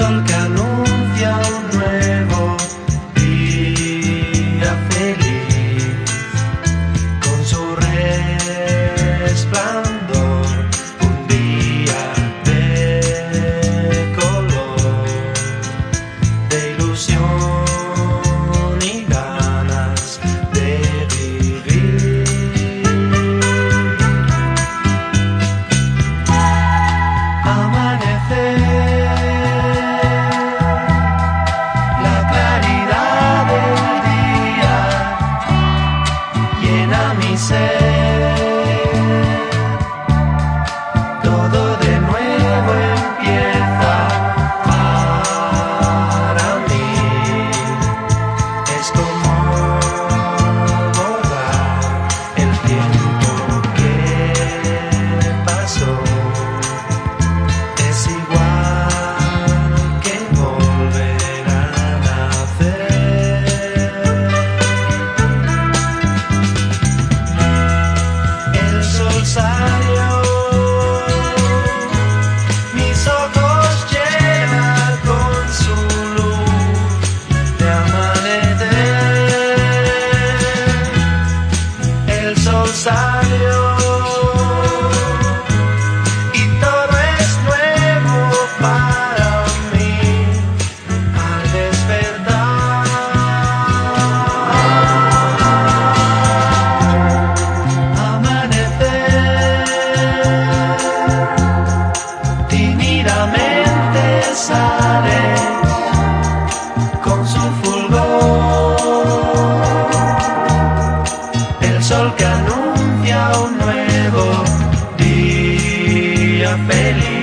sol que anuncia say. Feliz.